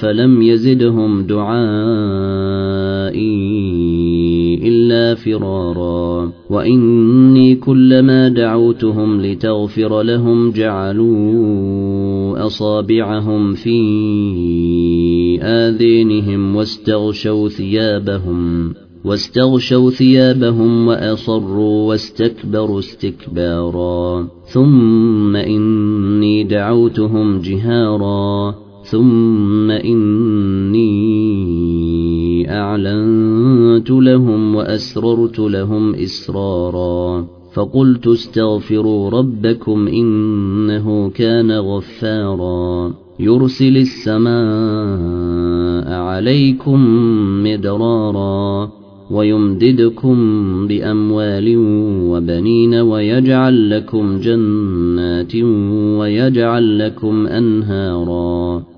فلم يزدهم دعائي إلا فرارا. وإني كلما دعوتهم لتغفر لهم جعلوا أصابعهم في آذينهم واستغشوا ثيابهم واستغشوا ثيابهم وأصروا واستكبروا استكبارا. ثم إني دعوتهم جهارا. ثم إني أعلنت لهم وأسررت لهم إسرارا فقلت استغفروا ربكم إنه كان غفارا يرسل السماء عليكم مدرارا ويمددكم بأموال وبنين ويجعل لكم جنات ويجعل لكم أنهارا